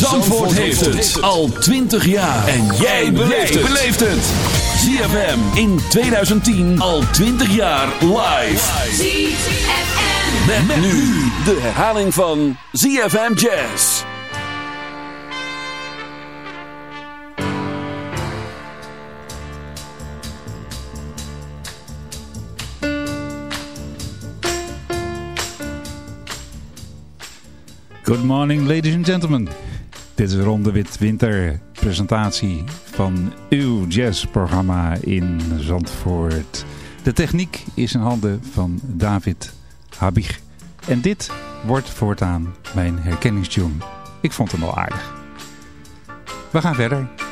Zandvoort heeft het al 20 jaar. En jij beleeft het. ZFM in 2010 al 20 jaar live. ZFM. Met, met nu de herhaling van ZFM Jazz. Good morning, ladies and gentlemen. Dit is Ronde Wit Winter presentatie van uw jazzprogramma in Zandvoort. De techniek is in handen van David Habig. En dit wordt voortaan mijn herkenningstune. Ik vond hem wel aardig. We gaan verder.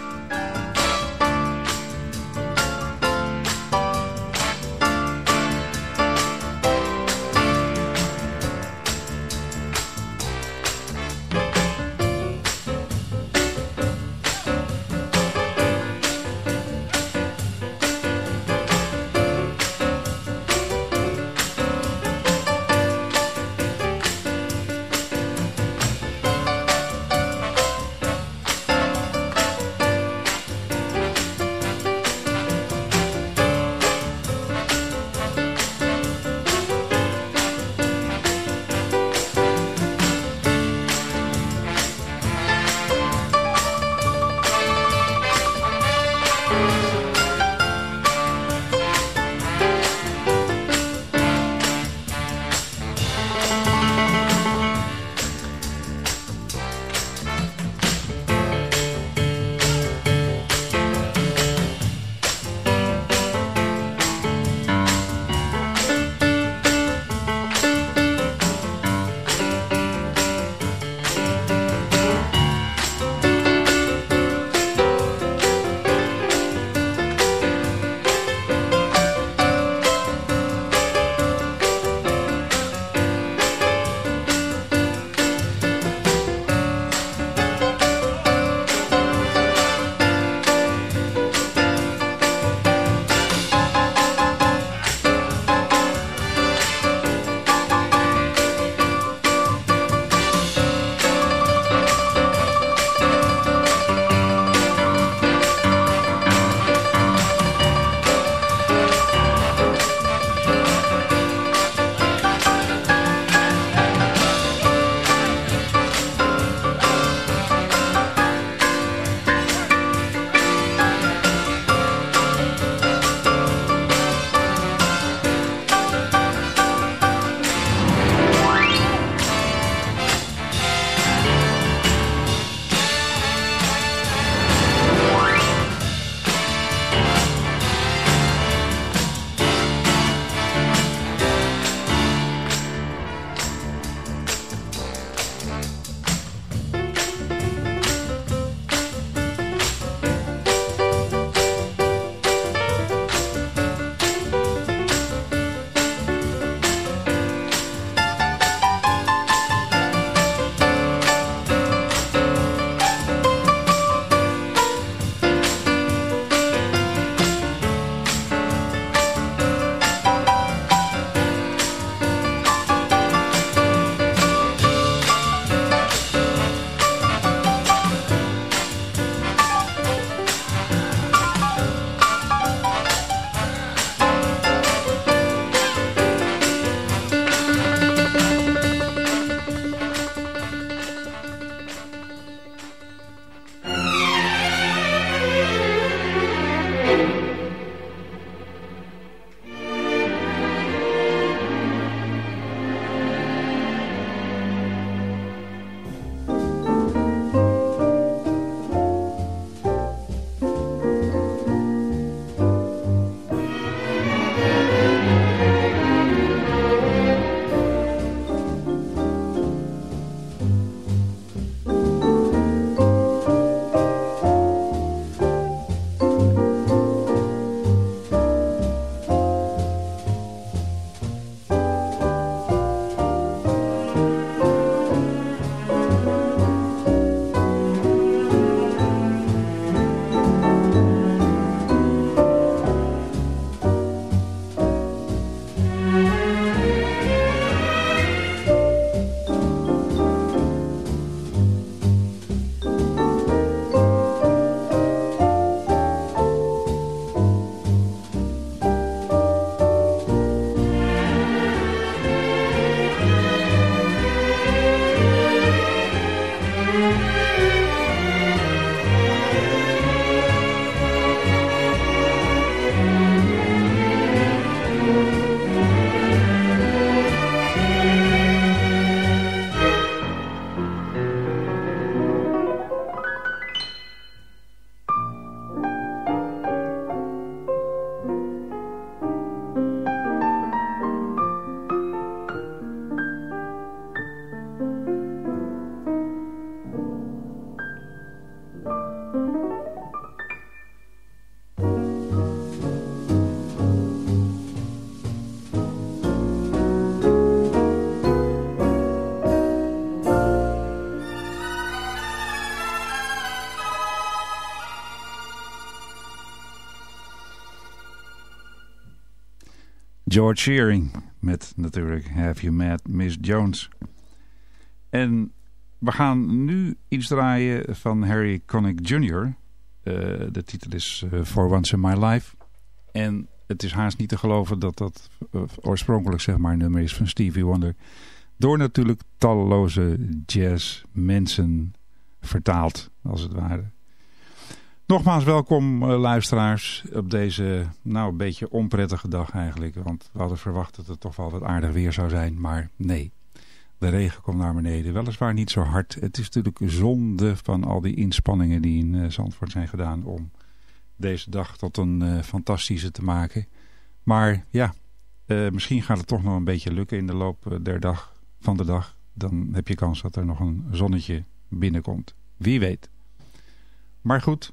George Shearing met natuurlijk Have You Met Miss Jones. En we gaan nu iets draaien van Harry Connick Jr. Eh, de titel is eh, For Once in My Life. En het is haast niet te geloven dat dat eh, oorspronkelijk zeg maar een nummer is van Stevie Wonder. Door natuurlijk talloze jazzmensen vertaald, als het ware. Nogmaals welkom eh, luisteraars op deze nou een beetje onprettige dag eigenlijk. Want we hadden verwacht dat het toch wel wat aardig weer zou zijn. Maar nee, de regen komt naar beneden. Weliswaar niet zo hard. Het is natuurlijk zonde van al die inspanningen die in eh, Zandvoort zijn gedaan om deze dag tot een eh, fantastische te maken. Maar ja, misschien gaat het toch nog een beetje lukken in de loop der dag, van de dag. Dan heb je kans dat er nog een zonnetje binnenkomt. Wie weet. Maar goed,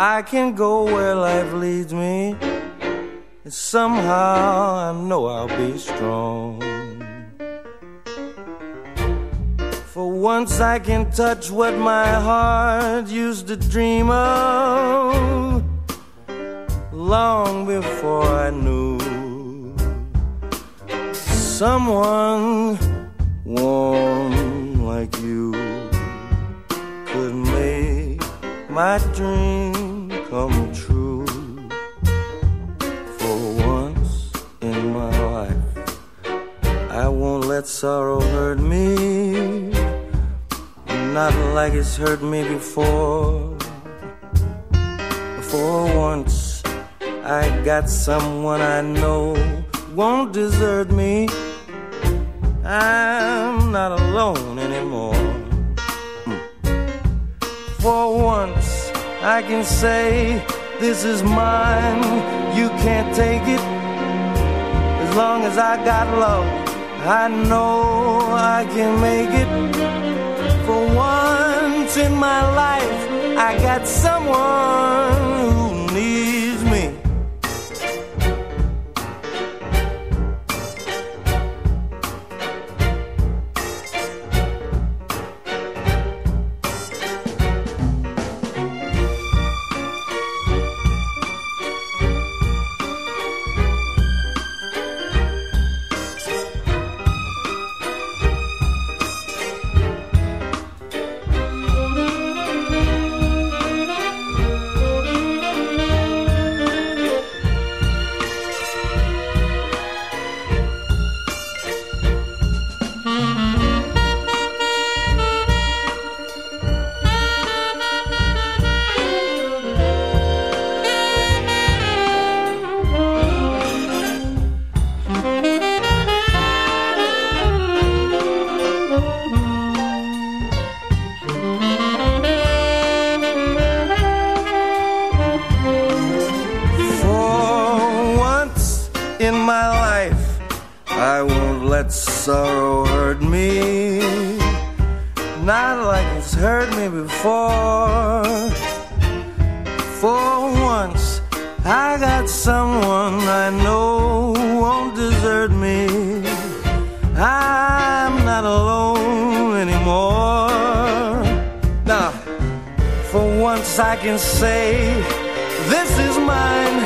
I can go where life leads me. And somehow I know I'll be strong. For once I can touch what my heart used to dream of long before I knew someone warm like you could make my dream come true. For once in my life, I won't let sorrow hurt me. Not like it's hurt me before. For once, I got someone I know won't desert me. I'm not alone anymore. Mm. For once, I can say, This is mine, you can't take it. As long as I got love, I know I can make it. For once in my life, I got someone let sorrow hurt me. Not like it's hurt me before. For once, I got someone I know won't desert me. I'm not alone anymore. Now, for once I can say, This is mine,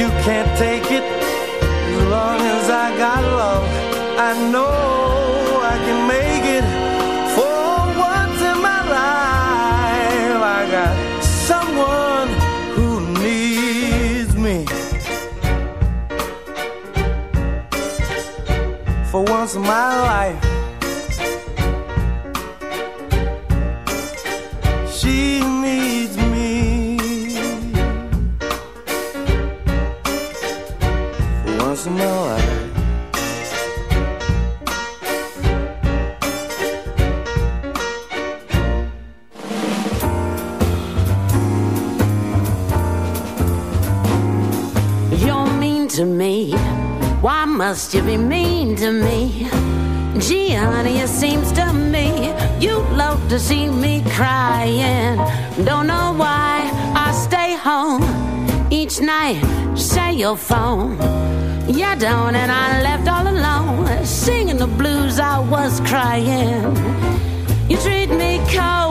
you can't take it. As long as I got love, I know I can make it. For once in my life, I got someone who needs me. For once in my life, must you be mean to me? Gee, honey, it seems to me you love to see me crying. Don't know why I stay home each night. Say your phone. Yeah, don't, and I left all alone, singing the blues. I was crying. You treat me coldly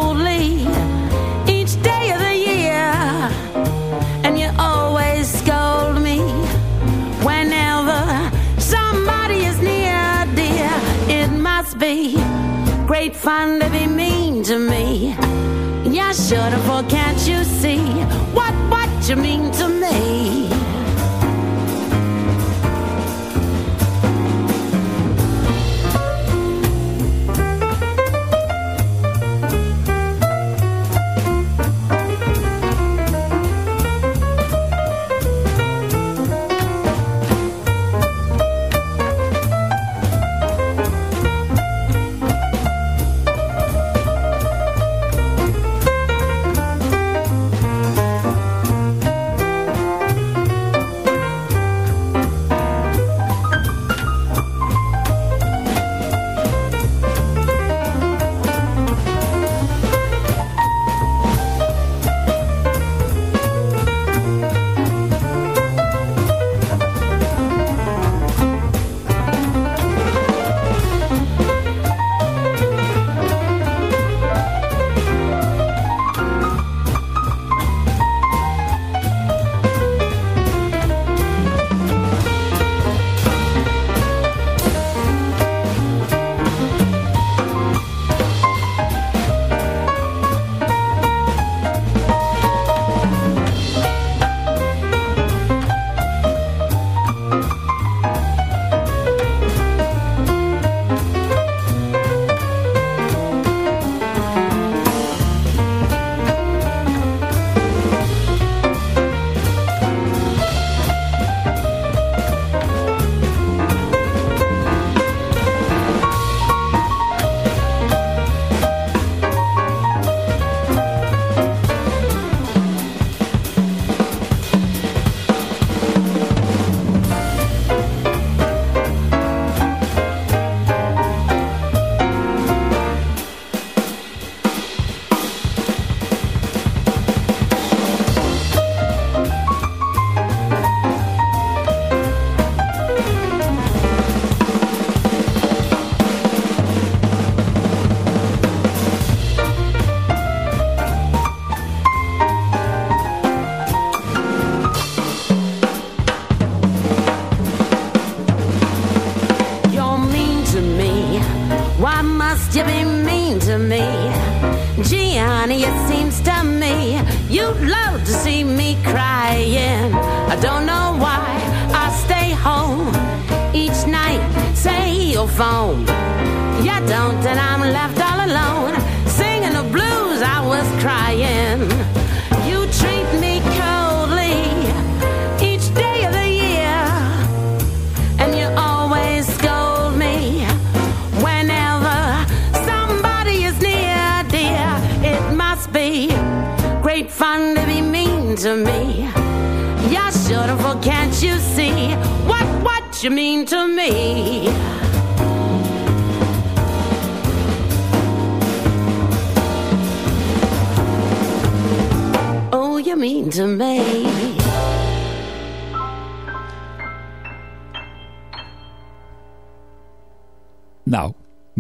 must be great fun to be mean to me. Yeah, sure, for can't you see what what you mean to me?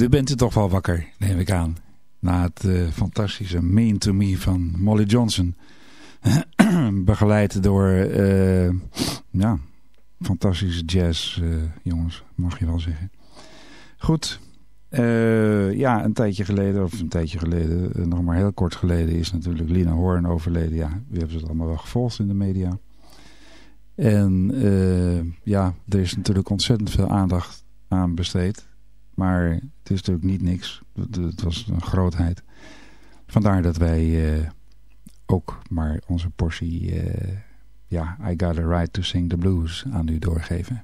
Nu bent u toch wel wakker, neem ik aan. Na het eh, fantastische Mean to Me van Molly Johnson. Begeleid door, eh, ja, fantastische jazz, eh, jongens, mag je wel zeggen. Goed, ja, een tijdje geleden, of een tijdje geleden, nog maar heel kort geleden, is natuurlijk Lina Horn overleden. Ja, we hebben het allemaal wel gevolgd in de media. En ja, er is natuurlijk ontzettend veel aandacht aan besteed. Maar het is natuurlijk niet niks. Het, was een grootheid. Vandaar dat wij eh, ook maar onze portie, eh, ja, I Got a Right to Sing the Blues aan u doorgeven.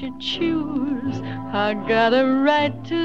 You choose. I got a right to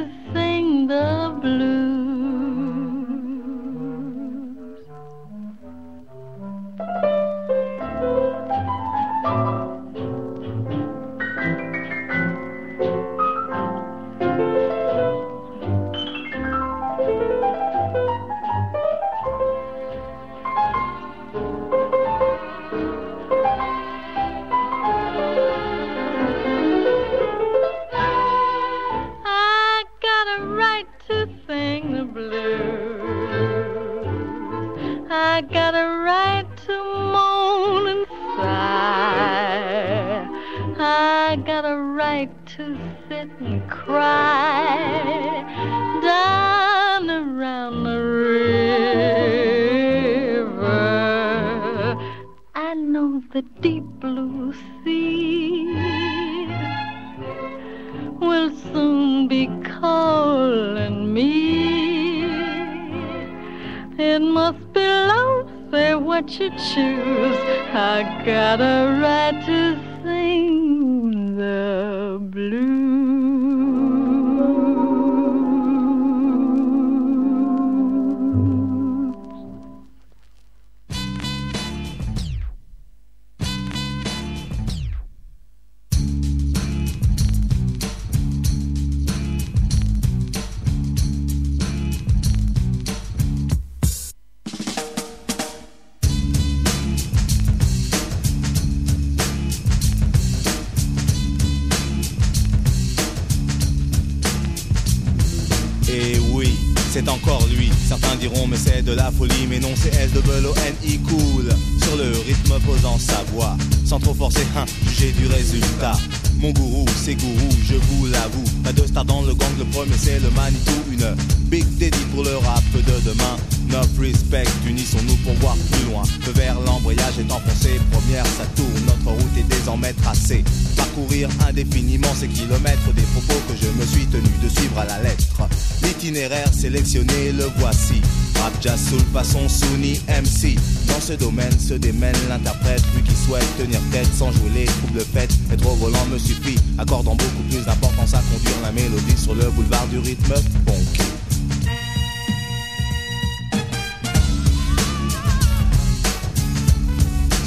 Certains diront mais c'est de la folie, mais non c'est S-O-N-I cool. Sur le rythme posant sa voix, sans trop forcer, hein, juger du résultat. Mon gourou, c'est gourou, je vous l'avoue. Pas de star dans le gang, le premier c'est le Manitou. Une big daddy pour le rap de demain. Enough respect, unissons-nous pour voir plus loin. Le vers l'embrayage est enfoncé, première ça tourne, notre route est désormais tracée. Parcourir indéfiniment ces kilomètres des propos que je me suis tenu de suivre à la lettre. L'itinéraire sélectionné, le voici. Rap jazz soul façon Sunni MC. Dans ce domaine se démène l'interprète, lui qui souhaite tenir tête sans jouer les troubles fêtes. Être au volant me suffit, accordant beaucoup plus d'importance à conduire la mélodie sur le boulevard du rythme funk.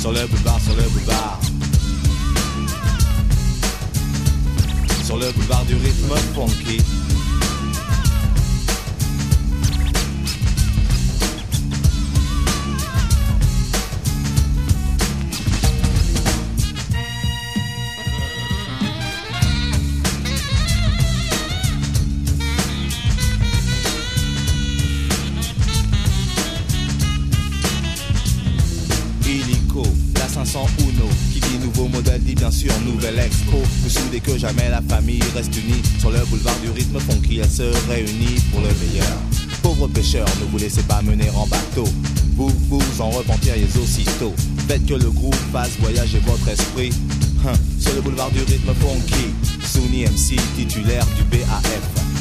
Sur le boulevard, sur le boulevard. Sur le boulevard du rythme funky. Que jamais la famille reste unie Sur le boulevard du rythme funky elle se réunit pour le meilleur Pauvres pêcheurs, ne vous laissez pas mener en bateau Vous vous en repentiriez aussitôt Faites que le groupe fasse voyager votre esprit Hein, sur le boulevard du rythme funky. Souni MC, titulaire du BAF.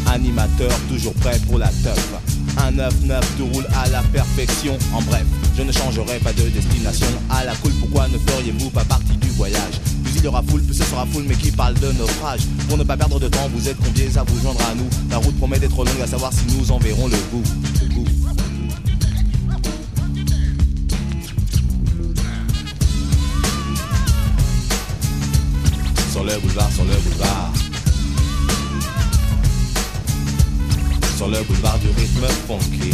Animateur, toujours prêt pour la teuf. Un 9-9 tout roule à la perfection. En bref, je ne changerai pas de destination. À la cool, pourquoi ne feriez-vous pas partie du voyage? Plus il y aura foule, plus ce sera foule, mais qui parle de naufrage. Pour ne pas perdre de temps, vous êtes conviés à vous joindre à nous. La route promet d'être longue, à savoir si nous en verrons le bout. Le bout. Sur le boulevard, sur le boulevard. Sur le boulevard du rythme funky.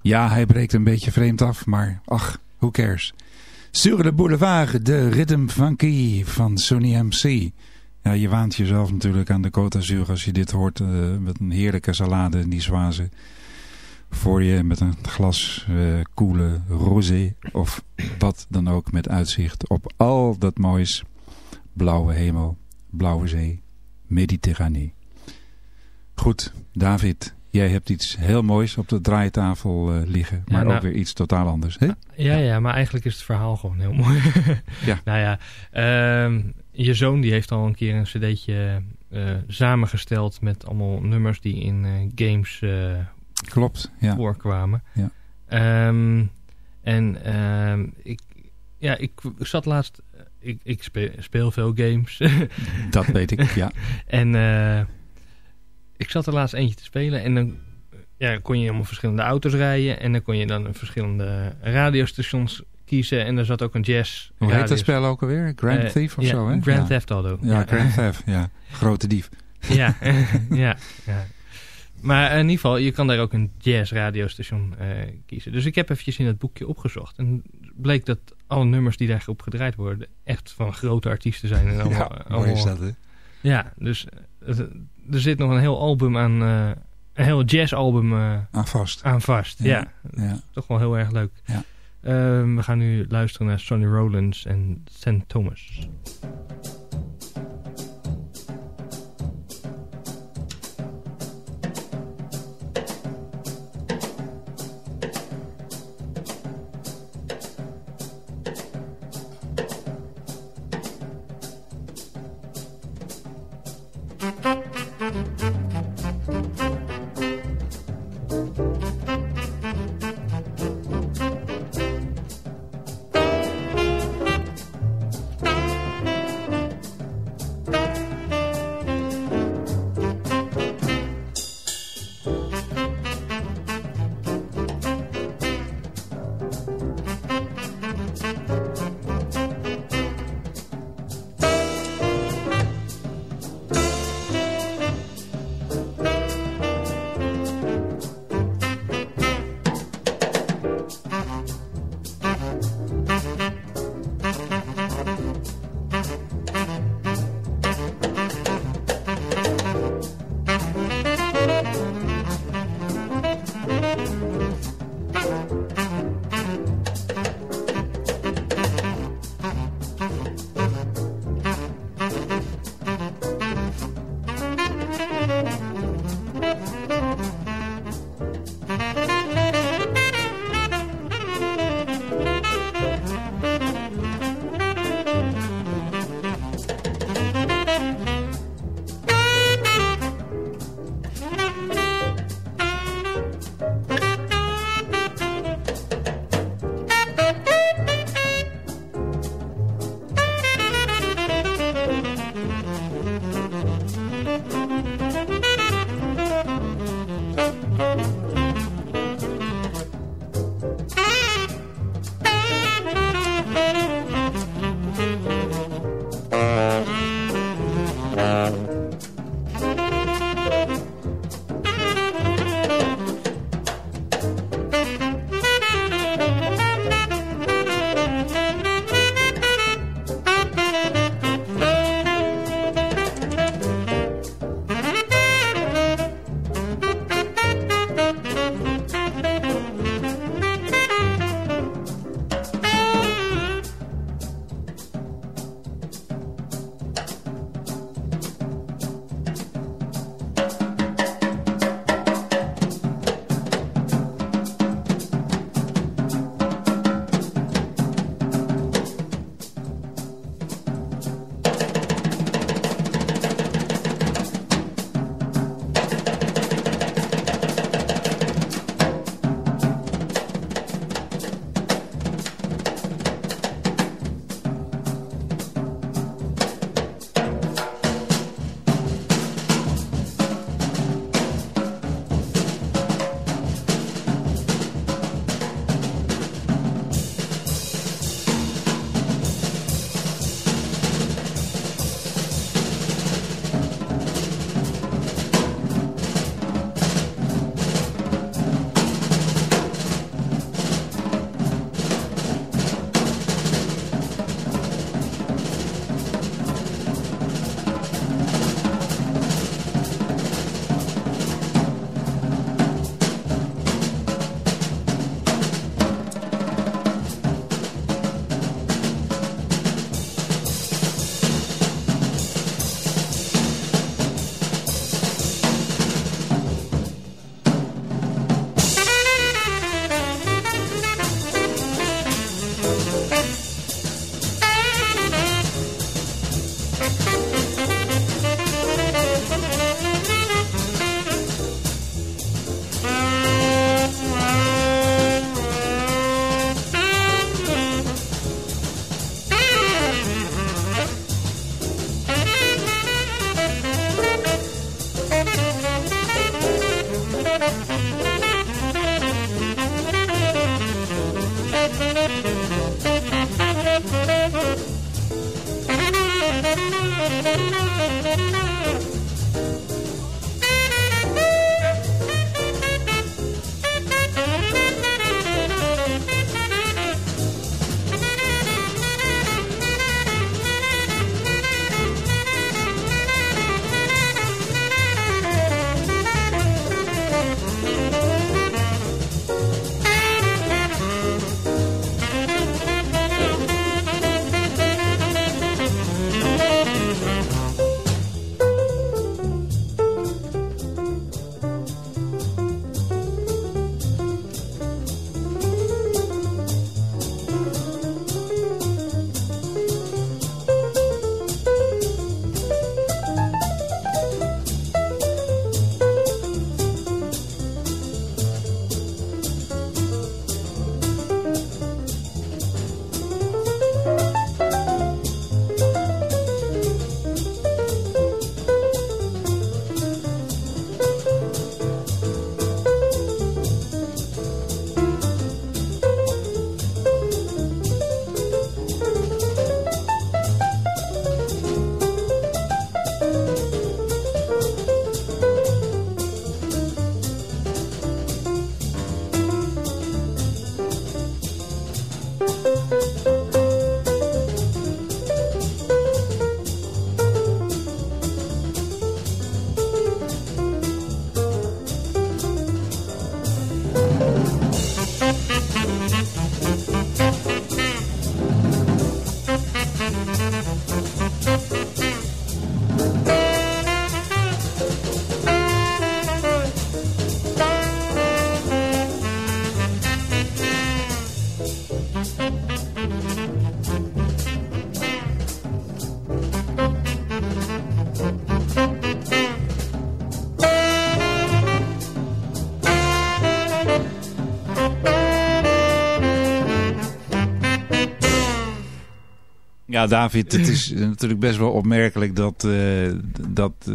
Ja, hij breekt een beetje vreemd af, maar ach, who cares. Sur le boulevard, de rhythm funky van Sony MC. Ja, je waant jezelf natuurlijk aan de Côte d'Azur als je dit hoort. eh, met een heerlijke salade in die zwazen. Voor je met een glas eh koele rosé. Of wat dan ook met uitzicht op al dat moois. Blauwe hemel, blauwe zee, Mediterranee. Goed, David, jij hebt iets heel moois op de draaitafel eh, liggen. Ja, Maar nou- ook weer iets totaal anders. Hè? Ja, ja, maar eigenlijk is het verhaal gewoon heel mooi. Ja. Nou ja, ehm, je zoon die heeft al een keer een cd'tje eh, samengesteld met allemaal nummers die in eh, games Klopt, ja. voorkwamen. Ja. Ehm, en ehm, ik, ja, ik, ik zat laatst... Ik, ik speel, speel veel games. Dat weet ik, ja. En eh, ik zat er laatst eentje te spelen en dan ja, kon je allemaal verschillende auto's rijden. En dan kon je dan verschillende radiostations kiezen. En er zat ook een jazz. Hoe heet dat spel ook alweer? Grand Eh, Thief of ja, zo, hè? Grand ja. Theft Auto. Ja, Grand Theft, ja. Grote dief. Ja, ja, ja. Maar in ieder geval, je kan daar ook een jazz radiostation eh, kiezen. Dus ik heb eventjes in het boekje opgezocht. En bleek dat alle nummers die daarop gedraaid worden... echt van grote artiesten zijn. En allemaal, Ja, allemaal- is dat, hè? Ja, dus eh, het- er zit nog een heel album aan... eh, een heel jazzalbum eh, Aan vast. aan vast. Ja, ja. toch wel heel erg leuk. Ja. Ehm, we gaan nu luisteren naar Sonny Rollins en St. Thomas. Ja, David, het is natuurlijk best wel opmerkelijk dat, eh, dat eh,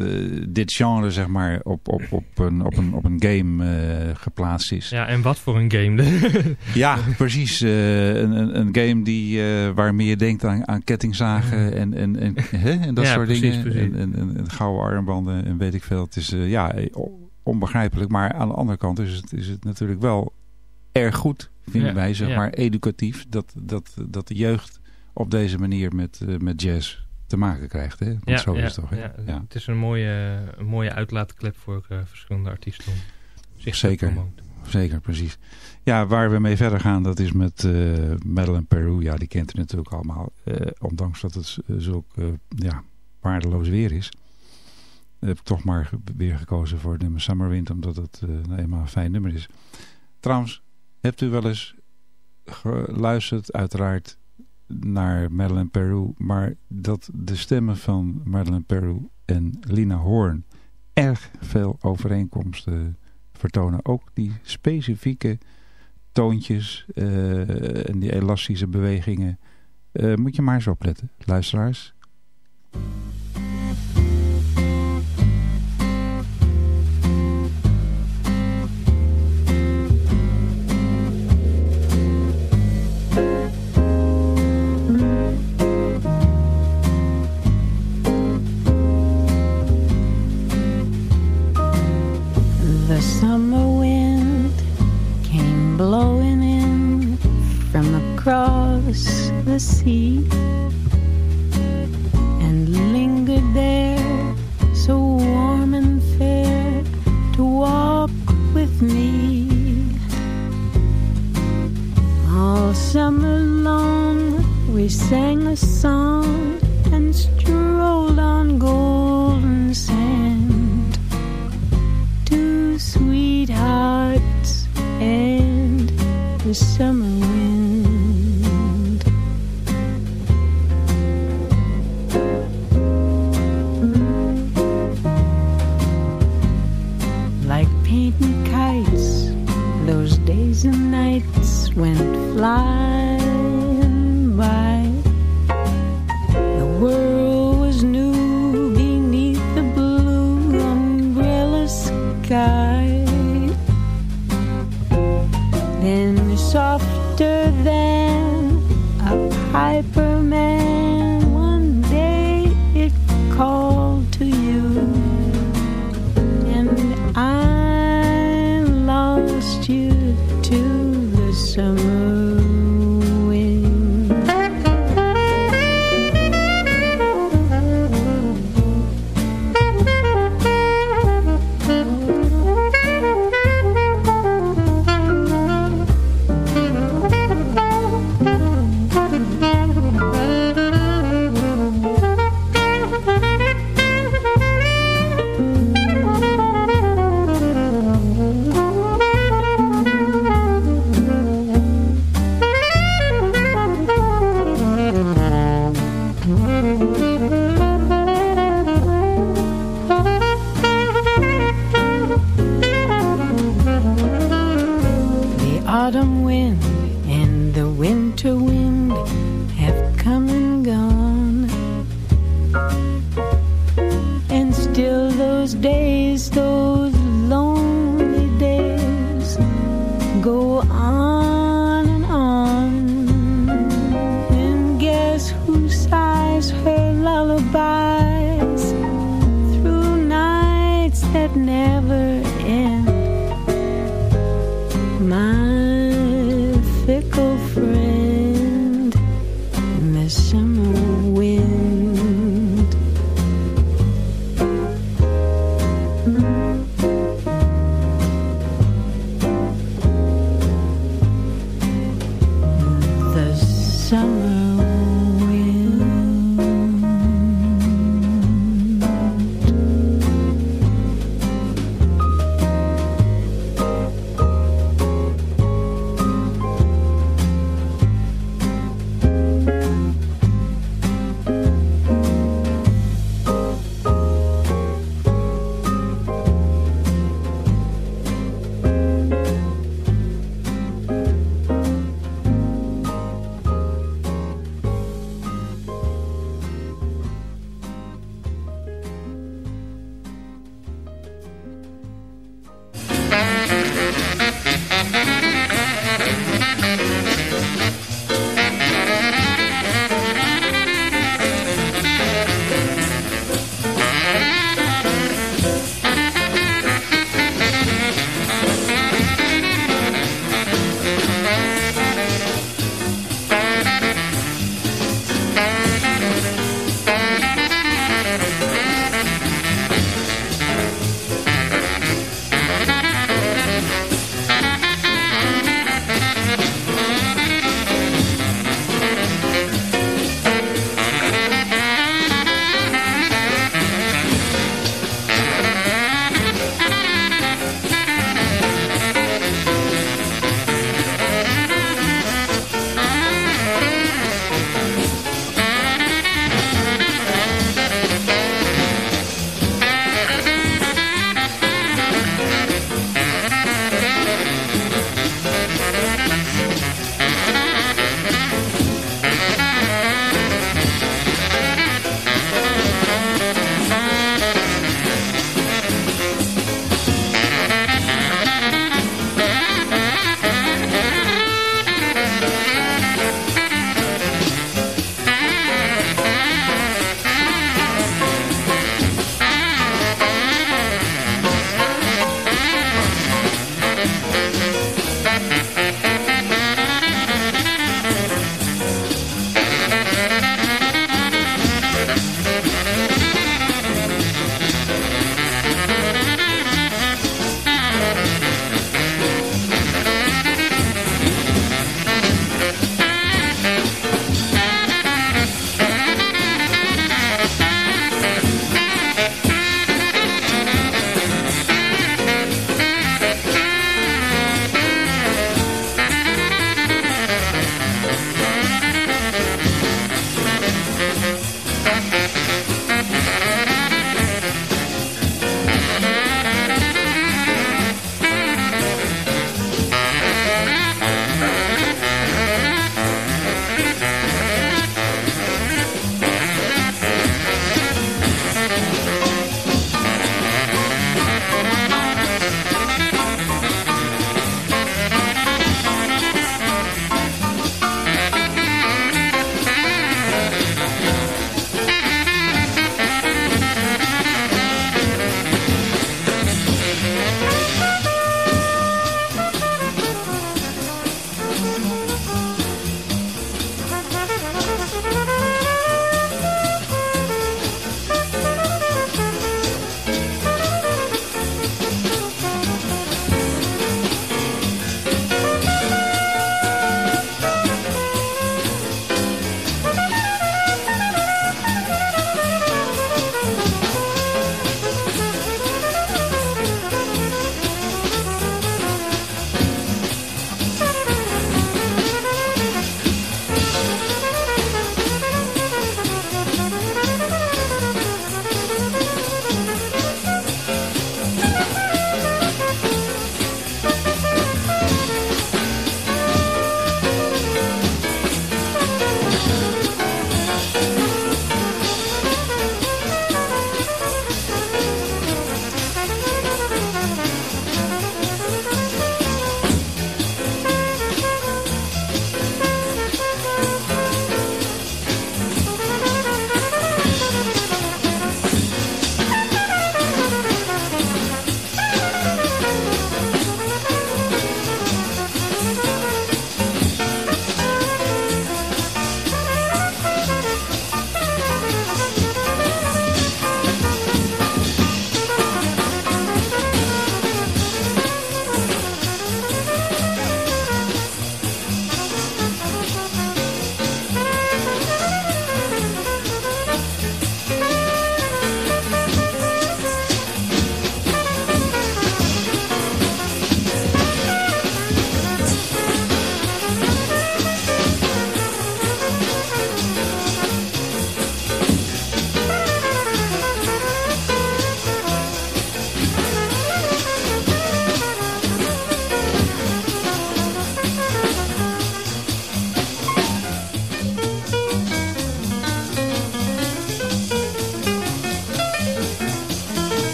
dit genre zeg maar op, op, op, een, op, een, op een game eh, geplaatst is. Ja, en wat voor een game. ja, precies. een, een, een game die, waarmee je denkt aan, aan kettingzagen en, en, en, hè, en dat Ja, soort precies, dingen. precies. En, en, en, en gouden armbanden en weet ik veel. Het is ja, onbegrijpelijk. Maar aan de andere kant is het, is het natuurlijk wel erg goed, vinden Ja, wij, zeg ja. maar, educatief. Dat, dat, dat de jeugd op deze manier met, eh, met jazz te maken krijgt. Hè? Want Ja, zo ja, is het toch? Hè? ja. Ja. Het is een mooie, een mooie uitlaatklep voor eh, verschillende artiesten. zich Zeker, zeker, precies. Ja, waar we mee verder gaan, dat is met eh Madeleine Peru. Ja, die kent u natuurlijk allemaal. Ondanks dat het zulk ja, waardeloos weer is. Heb ik toch maar weer gekozen voor het nummer Summerwind. Omdat het nou eenmaal een fijn nummer is. Trouwens, hebt u wel eens geluisterd, uiteraard, naar Madeleine Peru. Maar dat de stemmen van Madeleine Peru en Lina Horn erg veel overeenkomsten vertonen. Ook die specifieke toontjes eh, en die elastische bewegingen. Eh, moet je maar eens opletten, luisteraars. Sea and lingered there so warm and fair to walk with me. All summer long we sang a song and strolled on golden sand two sweethearts and the summer wind. went fly.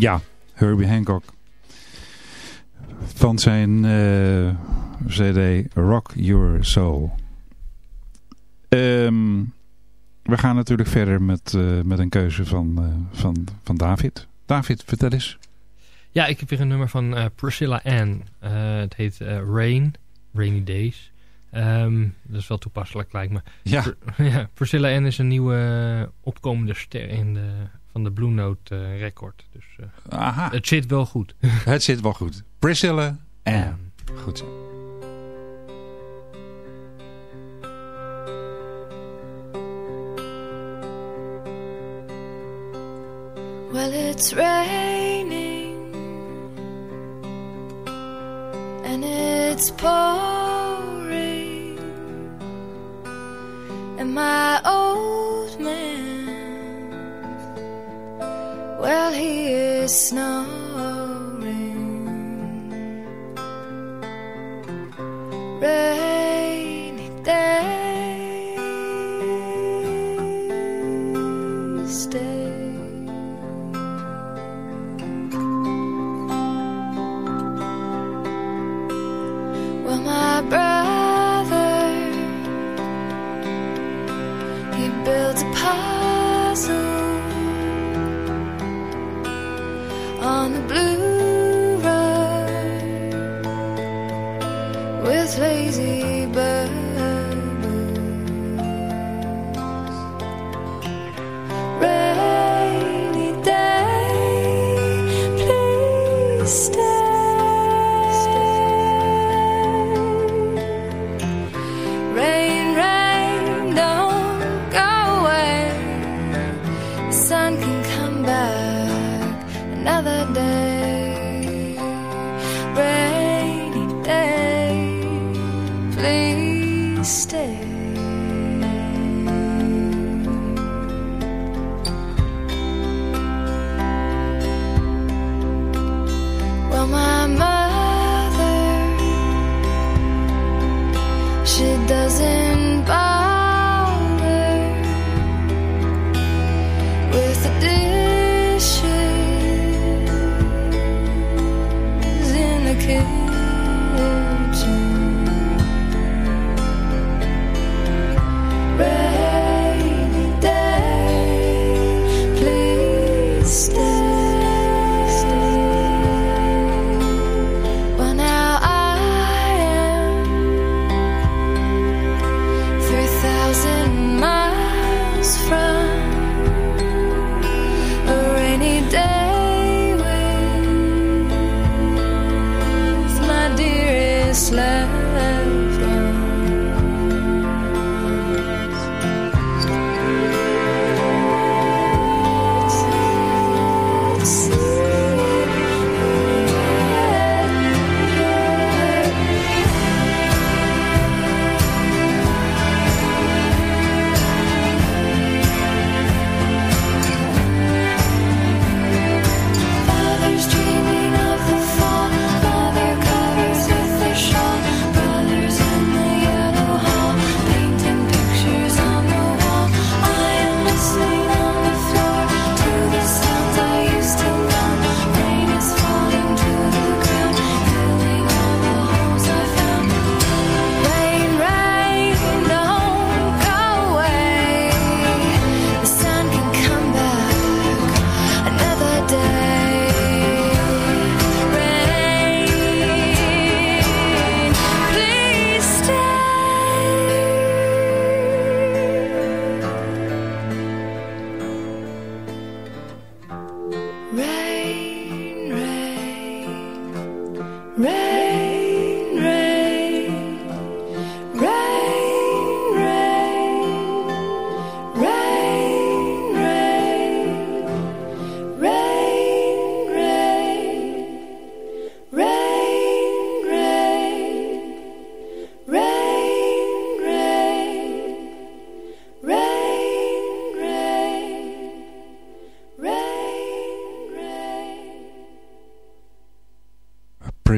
Ja, Herbie Hancock. Van zijn eh, cd Rock Your Soul. Ehm, we gaan natuurlijk verder met, eh, met een keuze van, eh, van, van David. David, vertel eens. Ja, ik heb weer een nummer van eh, Priscilla Ann. Eh, het heet Rain, Rainy Days. Ehm, dat is wel toepasselijk, lijkt me. Ja. Pr- ja Priscilla Ann is een nieuwe opkomende ster in de, van de Blue Note eh, record. Dus eh, Aha. het zit wel goed. Het zit wel goed. Priscilla Ann. Goed zo. Well, it's raining and it's pouring, and my old man, well, he is snoring. Rainy days,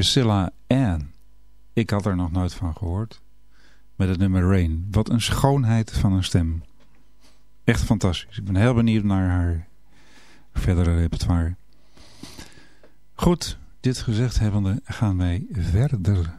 Priscilla Ann. Ik had er nog nooit van gehoord. Met het nummer Rain. Wat een schoonheid van een stem. Echt fantastisch. Ik ben heel benieuwd naar haar verdere repertoire. Goed, dit gezegd hebbende gaan wij verder.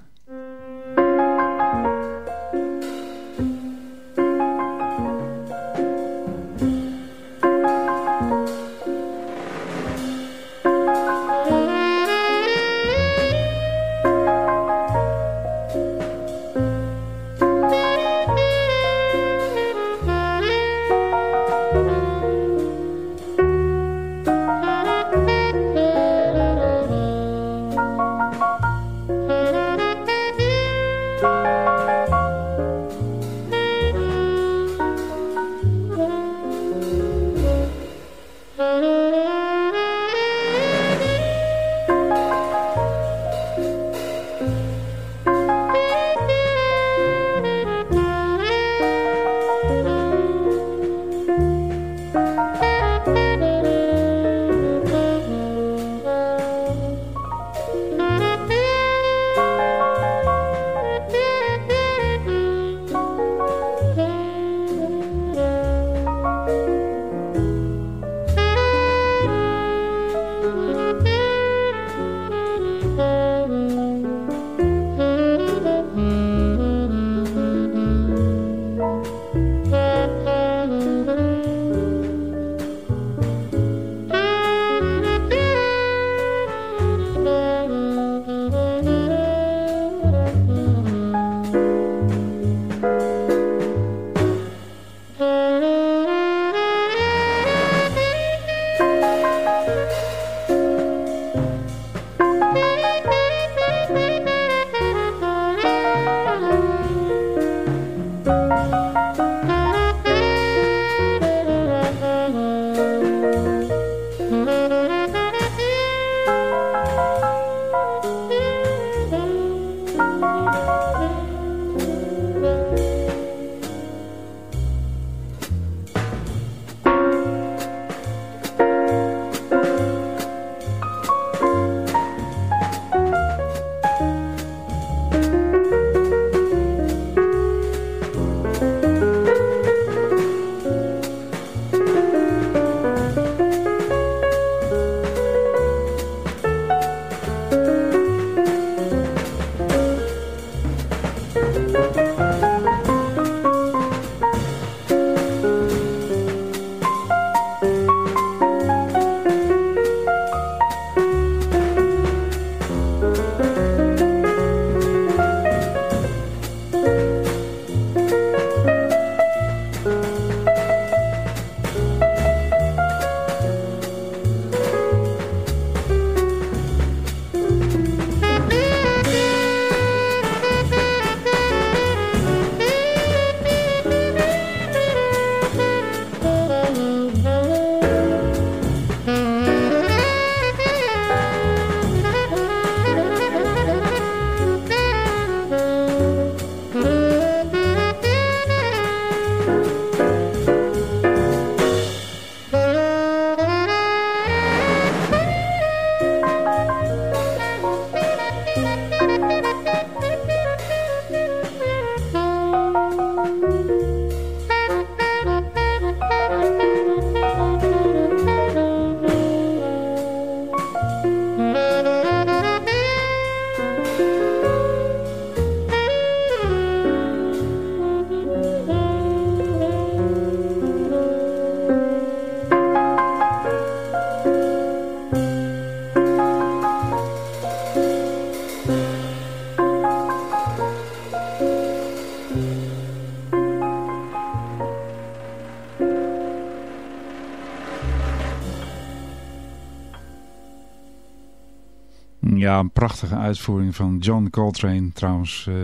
Ja, een prachtige uitvoering van John Coltrane. Trouwens, eh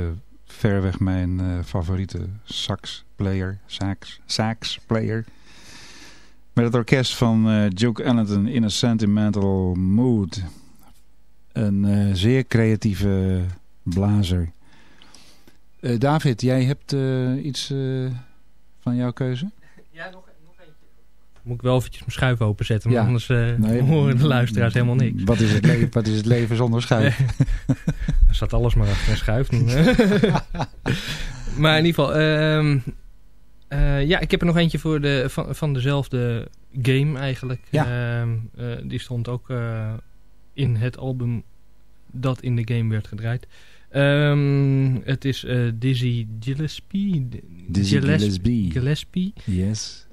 verreweg mijn eh, favoriete sax-player. Sax, sax-player. Met het orkest van eh, Duke Ellington in a Sentimental Mood. Een zeer creatieve blazer. David, jij hebt iets van jouw keuze? Ja, nog. Moet ik wel eventjes mijn schuif openzetten, want Ja. anders eh, Nee. horen de luisteraars helemaal niks. Wat is het, le- wat is het leven zonder schuif? Er staat alles maar achter een schuif. maar in ieder geval, ehm, eh, ja, ik heb er nog eentje voor de, van, van dezelfde game eigenlijk. Ja. Ehm, eh, die stond ook in het album dat in de game werd gedraaid. Ehm, het is Dizzy Gillespie. Dizzy Gillespie. Gillespie. Yes.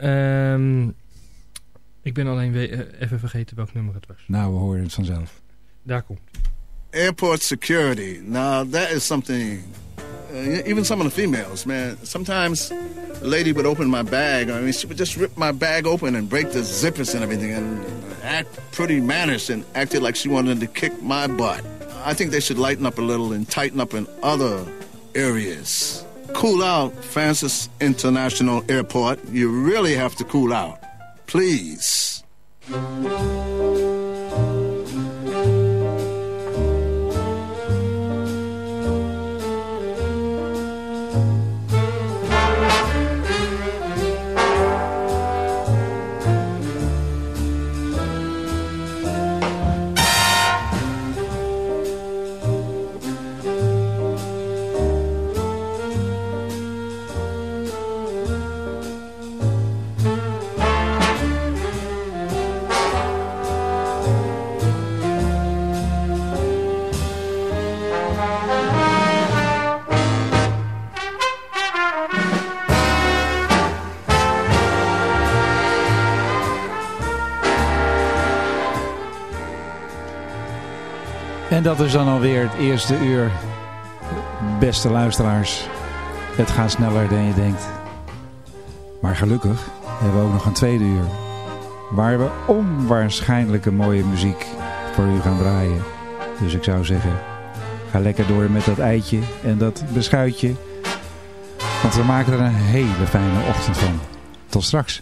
Ik ben alleen eh, even vergeten welk nummer het was. Nou, we horen het vanzelf. Daar komt. Airport security. Now that is something. Uh, even some of the females, man. Sometimes the lady would open my bag. I mean, she would just rip my bag open and break the zippers and everything, and act pretty mannish and acted like she wanted to kick my butt. I think they should lighten up a little and tighten up in other areas. Cool out, Francis International Airport. You really have to cool out, please. En dat is dan alweer het eerste uur. Beste luisteraars, het gaat sneller dan je denkt. Maar gelukkig hebben we ook nog een tweede uur. Waar we onwaarschijnlijke mooie muziek voor u gaan draaien. Dus ik zou zeggen, ga lekker door met dat eitje en dat beschuitje. Want we maken er een hele fijne ochtend van. Tot straks.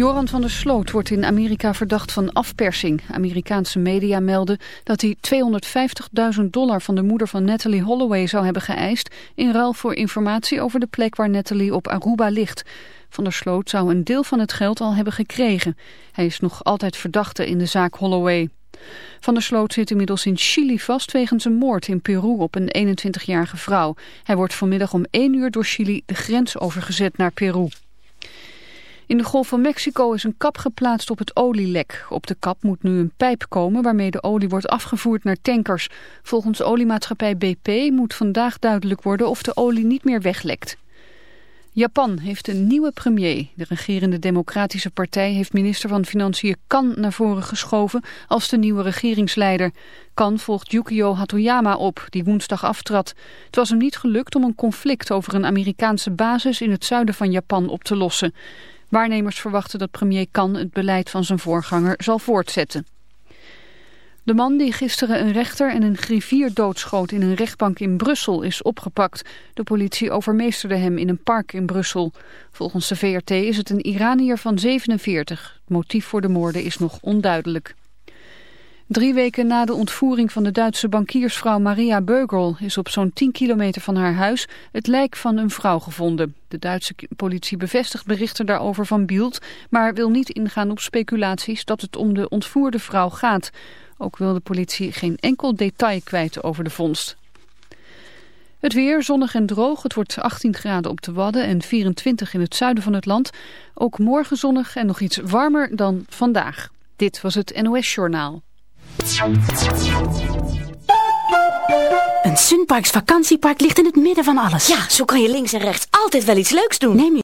Joran van der Sloot wordt in Amerika verdacht van afpersing. Amerikaanse media melden dat hij 250.000 dollar van de moeder van Natalie Holloway zou hebben geëist... in ruil voor informatie over de plek waar Natalie op Aruba ligt. Van der Sloot zou een deel van het geld al hebben gekregen. Hij is nog altijd verdachte in de zaak Holloway. Van der Sloot zit inmiddels in Chili vast wegens een moord in Peru op een 21-jarige vrouw. Hij wordt vanmiddag om 1 uur door Chili de grens overgezet naar Peru. In de Golf van Mexico is een kap geplaatst op het olielek. Op de kap moet nu een pijp komen waarmee de olie wordt afgevoerd naar tankers. Volgens oliemaatschappij BP moet vandaag duidelijk worden of de olie niet meer weglekt. Japan heeft een nieuwe premier. De regerende democratische partij heeft minister van Financiën Kan naar voren geschoven als de nieuwe regeringsleider. Kan volgt Yukio Hatoyama op, die woensdag aftrad. Het was hem niet gelukt om een conflict over een Amerikaanse basis in het zuiden van Japan op te lossen. Waarnemers verwachten dat premier Kan het beleid van zijn voorganger zal voortzetten. De man die gisteren een rechter en een griffier doodschoot in een rechtbank in Brussel is opgepakt. De politie overmeesterde hem in een park in Brussel. Volgens de VRT is het een Iranier van 47. Het motief voor de moorden is nog onduidelijk. Drie weken na de ontvoering van de Duitse bankiersvrouw Maria Beugel is op zo'n 10 kilometer van haar huis het lijk van een vrouw gevonden. De Duitse politie bevestigt berichten daarover van Bild, maar wil niet ingaan op speculaties dat het om de ontvoerde vrouw gaat. Ook wil de politie geen enkel detail kwijt over de vondst. Het weer zonnig en droog. Het wordt 18 graden op de Wadden en 24 in het zuiden van het land. Ook morgen zonnig en nog iets warmer dan vandaag. Dit was het NOS Journaal. Een Sunparks vakantiepark ligt in het midden van alles. Ja, zo kan je links en rechts altijd wel iets leuks doen. Neem je